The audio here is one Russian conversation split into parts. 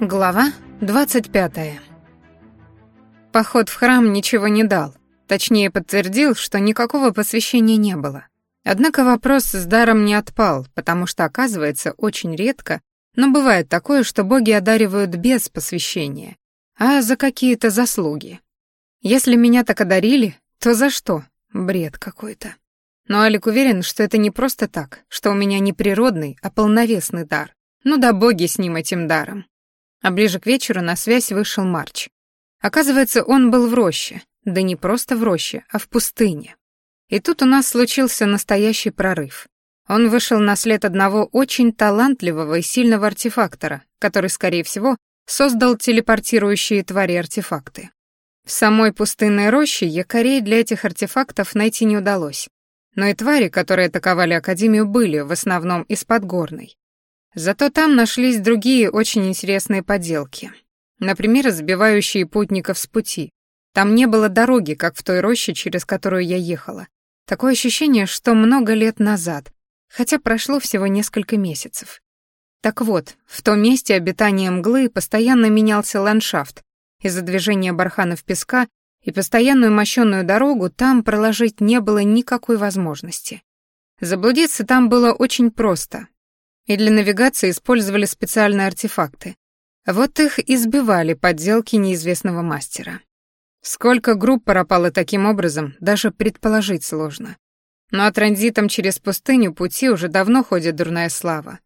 Глава 25. Поход в храм ничего не дал. Точнее, подтвердил, что никакого посвящения не было. Однако вопрос с даром не отпал, потому что, оказывается, очень редко, но бывает такое, что боги одаривают без посвящения, а за какие-то заслуги. Если меня так одарили, то за что? Бред какой-то. Но Алик уверен, что это не просто так, что у меня не природный, а полновесный дар. Ну да боги с ним этим даром. А ближе к вечеру на связь вышел Марч. Оказывается, он был в роще, да не просто в роще, а в пустыне. И тут у нас случился настоящий прорыв. Он вышел на след одного очень талантливого и сильного артефактора, который, скорее всего, создал телепортирующие твари-артефакты. В самой пустынной роще якорей для этих артефактов найти не удалось. Но и твари, которые атаковали Академию, были в основном из Подгорной. Зато там нашлись другие очень интересные поделки. Например, сбивающие путников с пути. Там не было дороги, как в той роще, через которую я ехала. Такое ощущение, что много лет назад, хотя прошло всего несколько месяцев. Так вот, в том месте обитания мглы постоянно менялся ландшафт. Из-за движения барханов песка и постоянную мощенную дорогу там проложить не было никакой возможности. Заблудиться там было очень просто. И для навигации использовали специальные артефакты. Вот их избивали подделки неизвестного мастера. Сколько групп пропало таким образом, даже предположить сложно. Ну а транзитом через пустыню пути уже давно ходит дурная слава.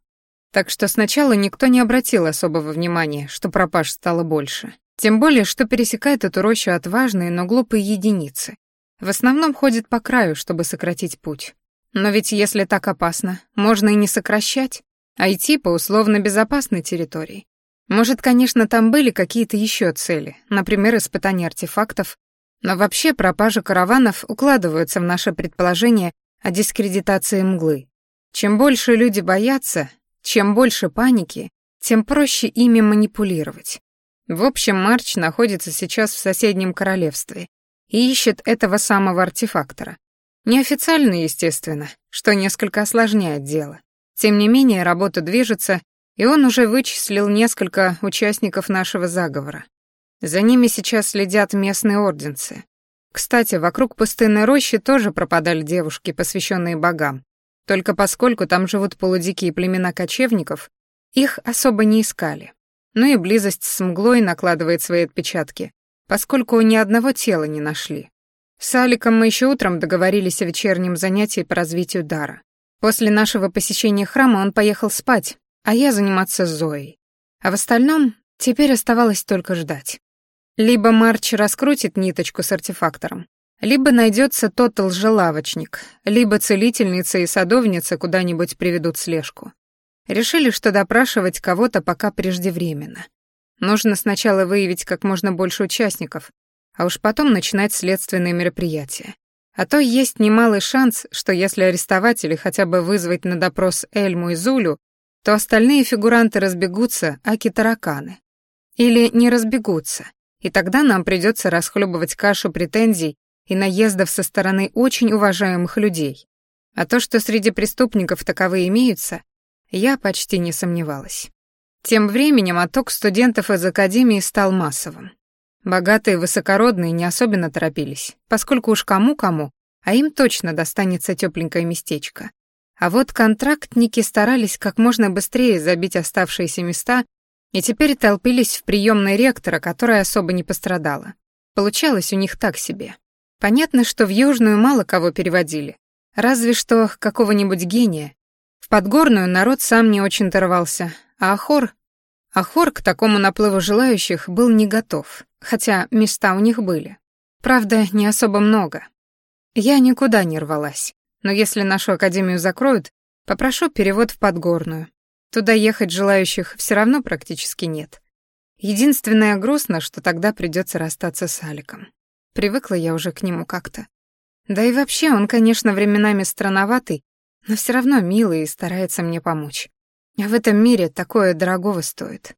Так что сначала никто не обратил особого внимания, что пропаж стало больше. Тем более, что пересекает эту рощу отважные, но глупые единицы. В основном ходит по краю, чтобы сократить путь. Но ведь если так опасно, можно и не сокращать, а идти по условно безопасной территории. Может, конечно, там были какие-то еще цели, например, испытания артефактов, но вообще пропажи караванов укладываются в наше предположение о дискредитации мглы. Чем больше люди боятся, чем больше паники, тем проще ими манипулировать. В общем, Марч находится сейчас в соседнем королевстве и ищет этого самого артефактора. Неофициально, естественно, что несколько осложняет дело. Тем не менее, работа движется, и он уже вычислил несколько участников нашего заговора. За ними сейчас следят местные орденцы. Кстати, вокруг пустынной рощи тоже пропадали девушки, посвященные богам. Только поскольку там живут полудикие племена кочевников, их особо не искали. Ну и близость с мглой накладывает свои отпечатки, поскольку ни одного тела не нашли. С Аликом мы еще утром договорились о вечернем занятии по развитию дара. После нашего посещения храма он поехал спать, а я заниматься с Зоей. А в остальном теперь оставалось только ждать. Либо Марч раскрутит ниточку с артефактором, либо найдется тот лжелавочник, либо целительница и садовница куда-нибудь приведут слежку. Решили, что допрашивать кого-то пока преждевременно. Нужно сначала выявить как можно больше участников, а уж потом начинать следственные мероприятия. А то есть немалый шанс, что если арестовать или хотя бы вызвать на допрос Эльму и Зулю, то остальные фигуранты разбегутся, аки тараканы. Или не разбегутся, и тогда нам придется расхлебывать кашу претензий и наездов со стороны очень уважаемых людей. А то, что среди преступников таковые имеются, я почти не сомневалась. Тем временем отток студентов из академии стал массовым. Богатые высокородные не особенно торопились, поскольку уж кому-кому, а им точно достанется тепленькое местечко. А вот контрактники старались как можно быстрее забить оставшиеся места и теперь толпились в приемной ректора, которая особо не пострадала. Получалось у них так себе. Понятно, что в Южную мало кого переводили, разве что какого-нибудь гения, в Подгорную народ сам не очень торвался, а Ахор... Ахор к такому наплыву желающих был не готов, хотя места у них были. Правда, не особо много. Я никуда не рвалась, но если нашу академию закроют, попрошу перевод в Подгорную. Туда ехать желающих все равно практически нет. Единственное грустно, что тогда придется расстаться с Аликом. Привыкла я уже к нему как-то. Да и вообще он, конечно, временами странноватый, но все равно милый и старается мне помочь. А в этом мире такое дорогого стоит.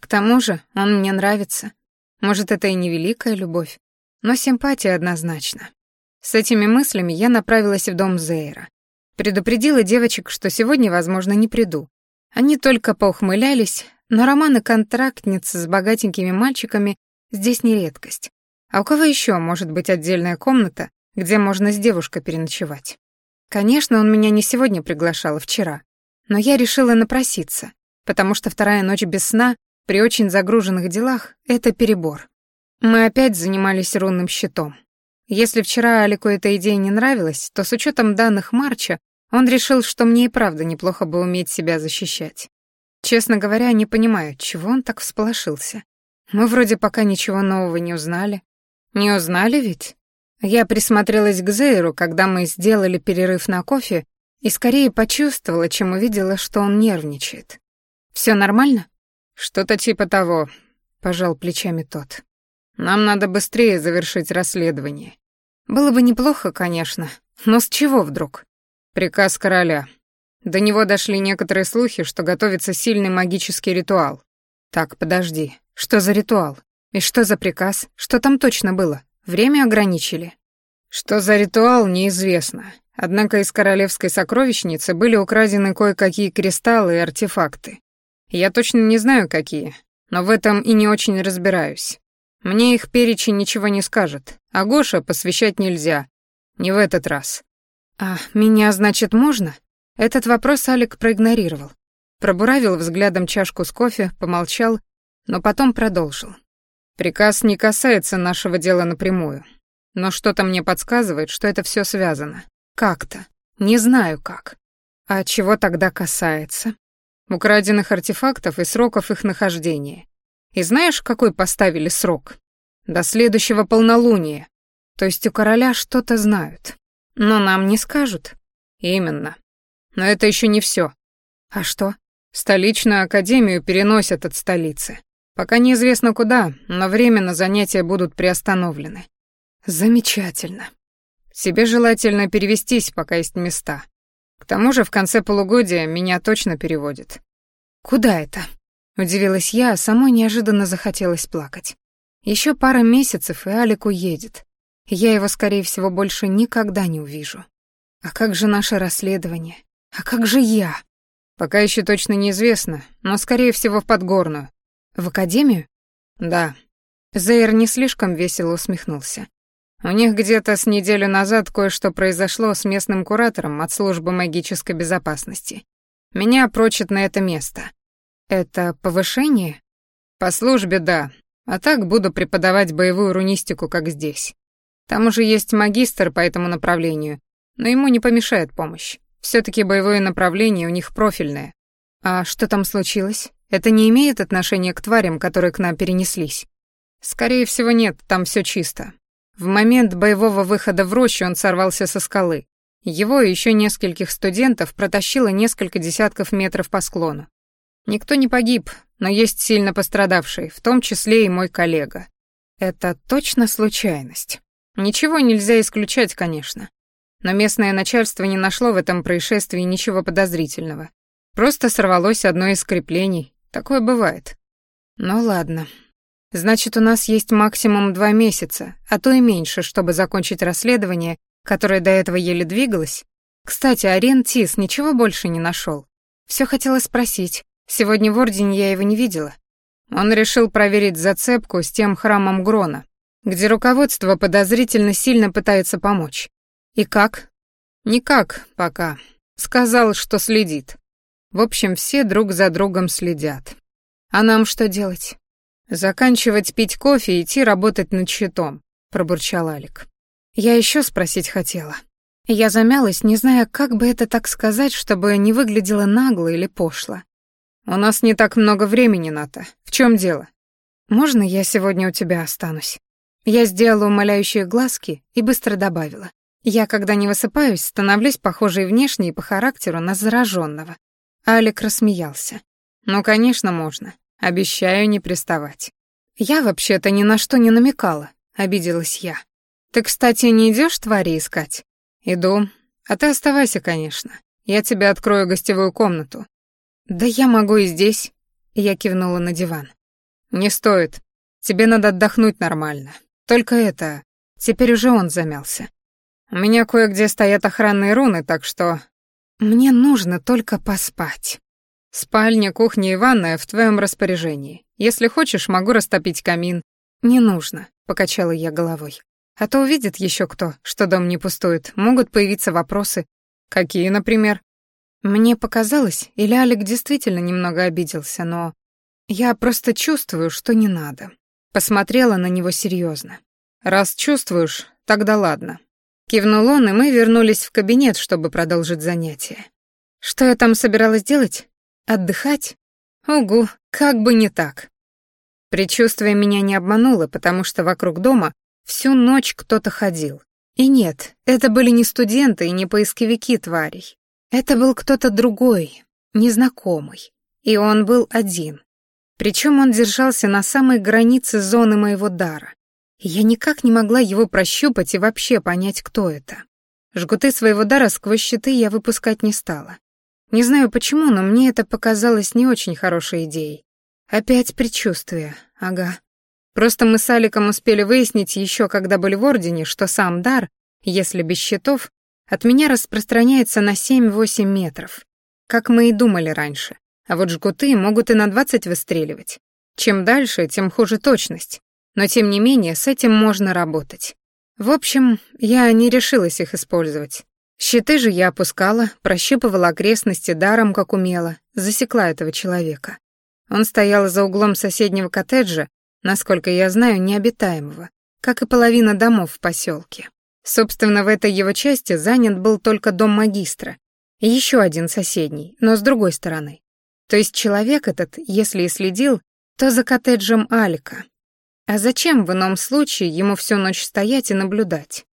К тому же он мне нравится. Может, это и не великая любовь, но симпатия однозначно. С этими мыслями я направилась в дом Зейра. Предупредила девочек, что сегодня, возможно, не приду. Они только поухмылялись, но романы-контрактницы с богатенькими мальчиками здесь не редкость. А у кого еще может быть отдельная комната, где можно с девушкой переночевать? Конечно, он меня не сегодня приглашал, а вчера. Но я решила напроситься, потому что вторая ночь без сна при очень загруженных делах — это перебор. Мы опять занимались рунным щитом. Если вчера Алику эта идея не нравилась, то с учетом данных Марча он решил, что мне и правда неплохо бы уметь себя защищать. Честно говоря, не понимаю, чего он так всполошился. Мы вроде пока ничего нового не узнали. Не узнали ведь? Я присмотрелась к Зейру, когда мы сделали перерыв на кофе, и скорее почувствовала, чем увидела, что он нервничает. Все нормально? Что-то типа того, пожал плечами тот. Нам надо быстрее завершить расследование. Было бы неплохо, конечно, но с чего вдруг? Приказ короля. До него дошли некоторые слухи, что готовится сильный магический ритуал. Так, подожди. Что за ритуал? И что за приказ? Что там точно было? Время ограничили. Что за ритуал, неизвестно. Однако из королевской сокровищницы были украдены кое-какие кристаллы и артефакты. Я точно не знаю, какие, но в этом и не очень разбираюсь. Мне их перечень ничего не скажет, а Гоша посвящать нельзя. Не в этот раз. А меня, значит, можно? Этот вопрос Алик проигнорировал. Пробуравил взглядом чашку с кофе, помолчал, но потом продолжил. Приказ не касается нашего дела напрямую. Но что-то мне подсказывает, что это все связано. Как-то. Не знаю как. А чего тогда касается? Украденных артефактов и сроков их нахождения. И знаешь, какой поставили срок? До следующего полнолуния. То есть у короля что-то знают. Но нам не скажут. Именно. Но это еще не все. А что? Столичную академию переносят от столицы. Пока неизвестно куда, но временно занятия будут приостановлены. Замечательно. Себе желательно перевестись, пока есть места. К тому же в конце полугодия меня точно переводят. Куда это? Удивилась я, а самой неожиданно захотелось плакать. Еще пара месяцев, и Алик уедет. Я его, скорее всего, больше никогда не увижу. А как же наше расследование? А как же я? Пока еще точно неизвестно, но, скорее всего, в Подгорную. В академию? Да. Зейр не слишком весело усмехнулся. У них где-то с неделю назад кое-что произошло с местным куратором от службы магической безопасности. Меня прочат на это место. Это повышение? По службе, да. А так буду преподавать боевую рунистику, как здесь. Там уже есть магистр по этому направлению, но ему не помешает помощь. все таки боевое направление у них профильное. А что там случилось? Это не имеет отношения к тварям, которые к нам перенеслись? Скорее всего, нет, там все чисто. В момент боевого выхода в рощу он сорвался со скалы. Его и еще нескольких студентов протащило несколько десятков метров по склону. Никто не погиб, но есть сильно пострадавшие, в том числе и мой коллега. Это точно случайность. Ничего нельзя исключать, конечно. Но местное начальство не нашло в этом происшествии ничего подозрительного. Просто сорвалось одно из креплений, Такое бывает. Ну ладно. Значит, у нас есть максимум два месяца, а то и меньше, чтобы закончить расследование, которое до этого еле двигалось. Кстати, Арен Тис ничего больше не нашел. Все хотела спросить. Сегодня в Ордене я его не видела. Он решил проверить зацепку с тем храмом Грона, где руководство подозрительно сильно пытается помочь. И как? Никак пока. Сказал, что следит. В общем, все друг за другом следят. А нам что делать? Заканчивать пить кофе и идти работать над щитом, пробурчал Алик. Я еще спросить хотела. Я замялась, не зная, как бы это так сказать, чтобы не выглядело нагло или пошло. У нас не так много времени, Ната. В чем дело? Можно я сегодня у тебя останусь? Я сделала умоляющие глазки и быстро добавила. Я, когда не высыпаюсь, становлюсь похожей внешне и по характеру на зараженного. Алик рассмеялся. «Ну, конечно, можно. Обещаю не приставать». «Я вообще-то ни на что не намекала», — обиделась я. «Ты, кстати, не идешь твари искать?» «Иду. А ты оставайся, конечно. Я тебе открою гостевую комнату». «Да я могу и здесь», — я кивнула на диван. «Не стоит. Тебе надо отдохнуть нормально. Только это...» Теперь уже он замялся. «У меня кое-где стоят охранные руны, так что мне нужно только поспать. Спальня, кухня и ванная в твоем распоряжении. Если хочешь, могу растопить камин. Не нужно, покачала я головой. А то увидит еще кто, что дом не пустует. Могут появиться вопросы. Какие, например? Мне показалось, или Алик действительно немного обиделся, но я просто чувствую, что не надо. Посмотрела на него серьезно. Раз чувствуешь, тогда ладно. Кивнул он, и мы вернулись в кабинет, чтобы продолжить занятие. Что я там собиралась делать? Отдыхать? Угу, как бы не так. Предчувствие меня не обмануло, потому что вокруг дома всю ночь кто-то ходил. И нет, это были не студенты и не поисковики тварей. Это был кто-то другой, незнакомый. И он был один. Причем он держался на самой границе зоны моего дара. я никак не могла его прощупать и вообще понять, кто это. Жгуты своего дара сквозь щиты я выпускать не стала. Не знаю почему, но мне это показалось не очень хорошей идеей. Опять предчувствие, ага. Просто мы с Аликом успели выяснить еще, когда были в Ордене, что сам дар, если без щитов, от меня распространяется на 7-8 метров, как мы и думали раньше. А вот жгуты могут и на 20 выстреливать. Чем дальше, тем хуже точность. Но тем не менее, с этим можно работать. В общем, я не решилась их использовать. Щиты же я опускала, прощупывала окрестности даром, как умела, засекла этого человека. Он стоял за углом соседнего коттеджа, насколько я знаю, необитаемого, как и половина домов в поселке. Собственно, в этой его части занят был только дом магистра, и еще один соседний, но с другой стороны. То есть человек этот, если и следил, то за коттеджем Алика. А зачем в ином случае ему всю ночь стоять и наблюдать?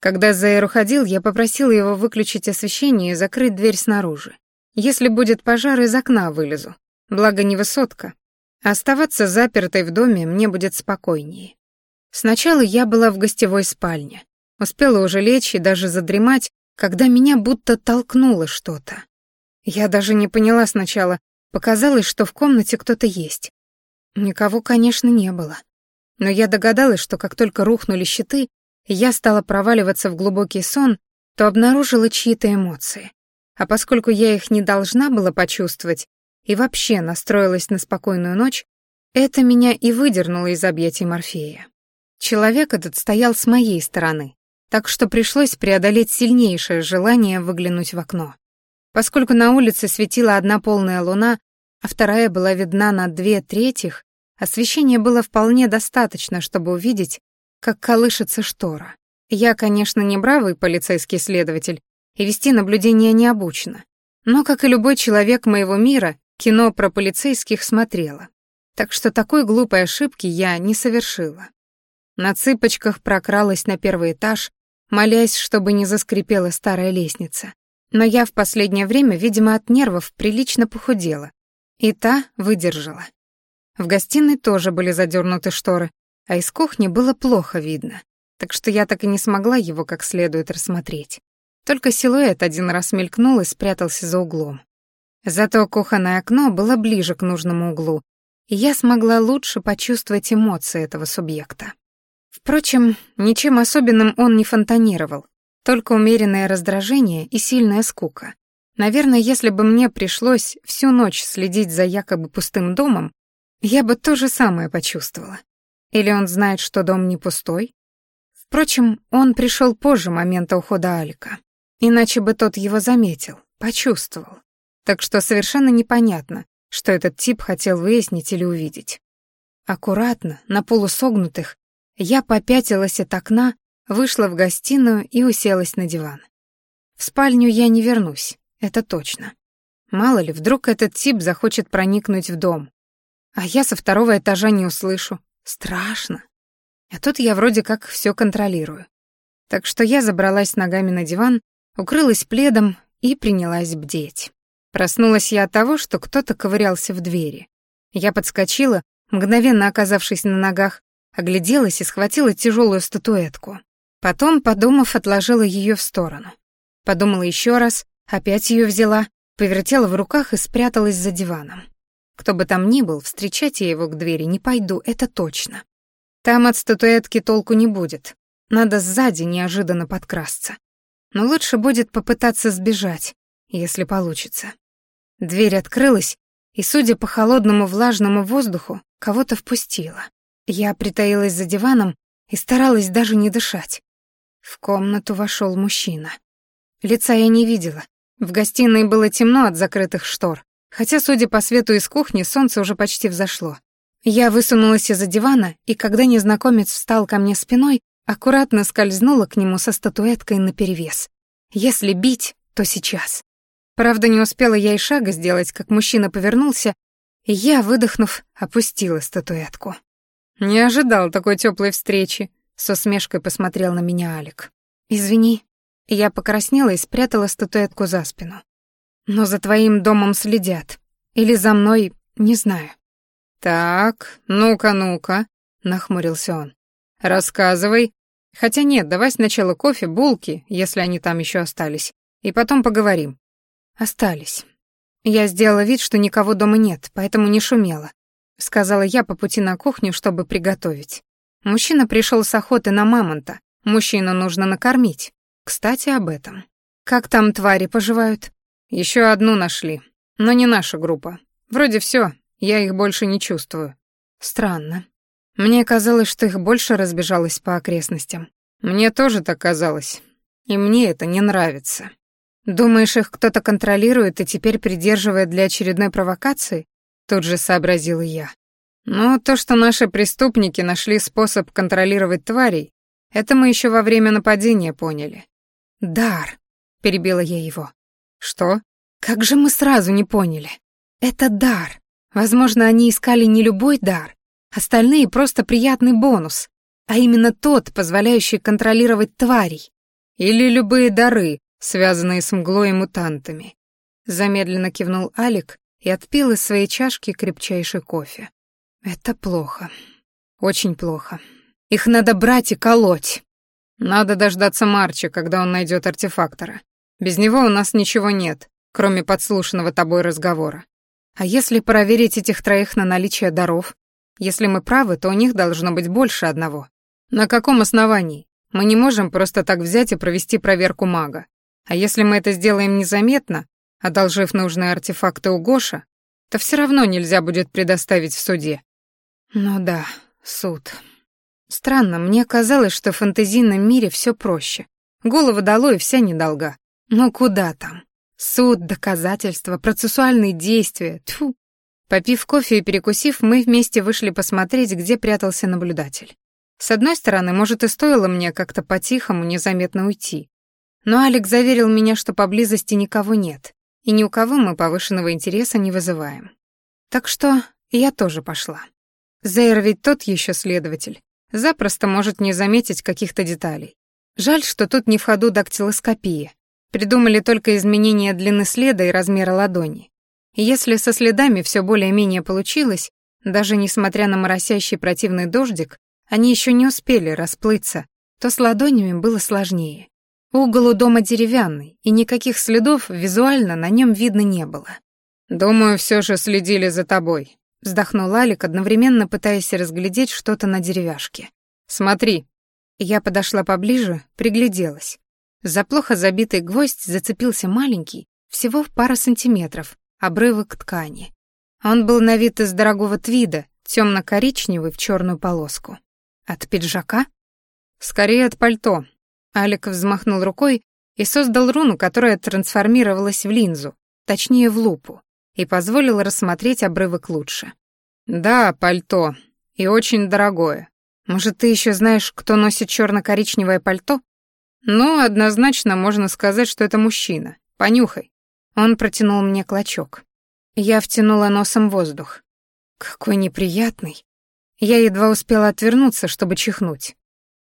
Когда Зейр уходил, я попросила его выключить освещение и закрыть дверь снаружи. Если будет пожар, из окна вылезу. Благо не высотка. оставаться запертой в доме мне будет спокойнее. Сначала я была в гостевой спальне. Успела уже лечь и даже задремать, когда меня будто толкнуло что-то. Я даже не поняла сначала, показалось, что в комнате кто-то есть. Никого, конечно, не было. Но я догадалась, что как только рухнули щиты, я стала проваливаться в глубокий сон, то обнаружила чьи-то эмоции. А поскольку я их не должна была почувствовать и вообще настроилась на спокойную ночь, это меня и выдернуло из объятий Морфея. Человек этот стоял с моей стороны, так что пришлось преодолеть сильнейшее желание выглянуть в окно. Поскольку на улице светила одна полная луна, а вторая была видна на две третьих, освещения было вполне достаточно, чтобы увидеть, как колышется штора. Я, конечно, не бравый полицейский следователь и вести наблюдение не обучена, но, как и любой человек моего мира, кино про полицейских смотрела. Так что такой глупой ошибки я не совершила. На цыпочках прокралась на первый этаж, молясь, чтобы не заскрипела старая лестница. Но я в последнее время, видимо, от нервов прилично похудела. И та выдержала. В гостиной тоже были задернуты шторы, а из кухни было плохо видно, так что я так и не смогла его как следует рассмотреть. Только силуэт один раз мелькнул и спрятался за углом. Зато кухонное окно было ближе к нужному углу, и я смогла лучше почувствовать эмоции этого субъекта. Впрочем, ничем особенным он не фонтанировал, только умеренное раздражение и сильная скука. Наверное, если бы мне пришлось всю ночь следить за якобы пустым домом, я бы то же самое почувствовала. Или он знает, что дом не пустой? Впрочем, он пришел позже момента ухода Алика. Иначе бы тот его заметил, почувствовал. Так что совершенно непонятно, что этот тип хотел выяснить или увидеть. Аккуратно, на полусогнутых, я попятилась от окна, вышла в гостиную и уселась на диван. В спальню я не вернусь, это точно. Мало ли, вдруг этот тип захочет проникнуть в дом. А я со второго этажа не услышу, Страшно. А тут я вроде как все контролирую. Так что я забралась ногами на диван, укрылась пледом и принялась бдеть. Проснулась я от того, что кто-то ковырялся в двери. Я подскочила, мгновенно оказавшись на ногах, огляделась и схватила тяжелую статуэтку. Потом, подумав, отложила ее в сторону. Подумала еще раз, опять ее взяла, повертела в руках и спряталась за диваном. Кто бы там ни был, встречать я его к двери не пойду, это точно. Там от статуэтки толку не будет. Надо сзади неожиданно подкрасться. Но лучше будет попытаться сбежать, если получится. Дверь открылась, и, судя по холодному влажному воздуху, кого-то впустила. Я притаилась за диваном и старалась даже не дышать. В комнату вошел мужчина. Лица я не видела. В гостиной было темно от закрытых штор, хотя, судя по свету из кухни, солнце уже почти взошло. Я высунулась из-за дивана, и когда незнакомец встал ко мне спиной, аккуратно скользнула к нему со статуэткой наперевес. Если бить, то сейчас. Правда, не успела я и шага сделать, как мужчина повернулся, и я, выдохнув, опустила статуэтку. «Не ожидал такой теплой встречи», — со смешкой посмотрел на меня Алик. «Извини». Я покраснела и спрятала статуэтку за спину. «Но за твоим домом следят. Или за мной, не знаю». «Так, ну-ка, ну-ка», — нахмурился он. «Рассказывай. Хотя нет, давай сначала кофе, булки, если они там еще остались, и потом поговорим». «Остались. Я сделала вид, что никого дома нет, поэтому не шумела. Сказала я по пути на кухню, чтобы приготовить. Мужчина пришел с охоты на мамонта. Мужчину нужно накормить. Кстати, об этом. Как там твари поживают? Еще одну нашли, но не наша группа. Вроде все, я их больше не чувствую. Странно. Мне казалось, что их больше разбежалось по окрестностям. Мне тоже так казалось. И мне это не нравится. «Думаешь, их кто-то контролирует и теперь придерживает для очередной провокации?» Тут же сообразила я. «Ну, то, что наши преступники нашли способ контролировать тварей, это мы еще во время нападения поняли». «Дар», — перебила я его. «Что? Как же мы сразу не поняли? Это дар. Возможно, они искали не любой дар, остальные просто приятный бонус, а именно тот, позволяющий контролировать тварей. Или любые дары, связанные с мглой и мутантами. Замедленно кивнул Алик и отпил из своей чашки крепчайший кофе. Это плохо. Очень плохо. Их надо брать и колоть. Надо дождаться Марча, когда он найдет артефактора. Без него у нас ничего нет, кроме подслушанного тобой разговора. А если проверить этих троих на наличие даров? Если мы правы, то у них должно быть больше одного. На каком основании? Мы не можем просто так взять и провести проверку мага. А если мы это сделаем незаметно, одолжив нужные артефакты у Гоша, то все равно нельзя будет предоставить в суде. Ну да, суд. Странно, мне казалось, что в фэнтезийном мире все проще. Голову дало и вся недолга. Ну куда там? Суд, доказательства, процессуальные действия. Тьфу. Попив кофе и перекусив, мы вместе вышли посмотреть, где прятался наблюдатель. С одной стороны, может, и стоило мне как-то по-тихому незаметно уйти. Но Алекс заверил меня, что поблизости никого нет, и ни у кого мы повышенного интереса не вызываем. Так что я тоже пошла. Зейр ведь тот еще следователь. Запросто может не заметить каких-то деталей. Жаль, что тут не в ходу дактилоскопия. Придумали только изменение длины следа и размера ладони. И если со следами все более-менее получилось, даже несмотря на моросящий противный дождик, они еще не успели расплыться, то с ладонями было сложнее. Угол у дома деревянный, и никаких следов визуально на нем видно не было. «Думаю, все же следили за тобой», — вздохнул Алик, одновременно пытаясь разглядеть что-то на деревяшке. «Смотри». Я подошла поближе, пригляделась. За плохо забитый гвоздь зацепился маленький, всего в пара сантиметров, обрывок ткани. Он был на вид из дорогого твида, темно-коричневый в черную полоску. От пиджака? Скорее от пальто, Алик взмахнул рукой и создал руну, которая трансформировалась в линзу, точнее в лупу, и позволил рассмотреть обрывок лучше. «Да, пальто. И очень дорогое. Может, ты еще знаешь, кто носит черно-коричневое пальто?» «Ну, однозначно можно сказать, что это мужчина. Понюхай». Он протянул мне клочок. Я втянула носом воздух. Какой неприятный. Я едва успела отвернуться, чтобы чихнуть.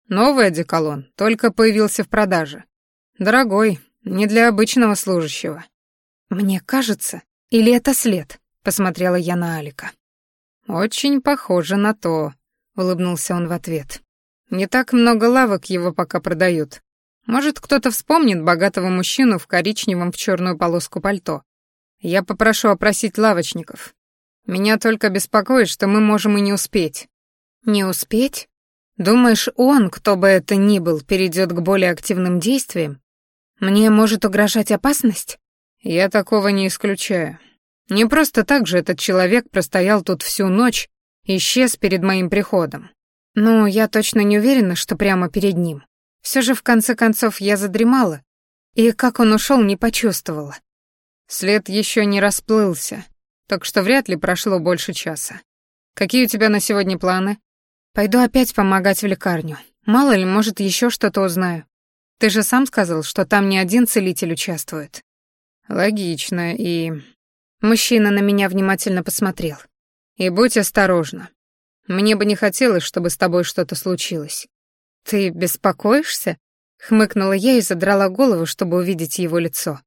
Новый одеколон, только появился в продаже. Дорогой, не для обычного служащего. Мне кажется, или это след? Посмотрела я на Алика. Очень похоже на то, улыбнулся он в ответ. Не так много лавок его пока продают. Может, кто-то вспомнит богатого мужчину в коричневом в черную полоску пальто. Я попрошу опросить лавочников. Меня только беспокоит, что мы можем и не успеть. Не успеть? Думаешь, он, кто бы это ни был, перейдет к более активным действиям? Мне может угрожать опасность? Я такого не исключаю. Не просто так же этот человек простоял тут всю ночь и исчез перед моим приходом. Ну, я точно не уверена, что прямо перед ним. Все же, в конце концов, я задремала, и как он ушел, не почувствовала. След еще не расплылся, так что вряд ли прошло больше часа. Какие у тебя на сегодня планы? Пойду опять помогать в лекарню. Мало ли, может, еще что-то узнаю. Ты же сам сказал, что там не один целитель участвует. Логично, и... Мужчина на меня внимательно посмотрел. И будь осторожна. Мне бы не хотелось, чтобы с тобой что-то случилось. Ты беспокоишься? Хмыкнула я и задрала голову, чтобы увидеть его лицо.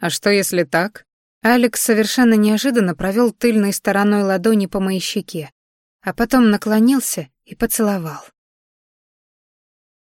А что если так? Алекс совершенно неожиданно провел тыльной стороной ладони по моей щеке, а потом наклонился и поцеловал.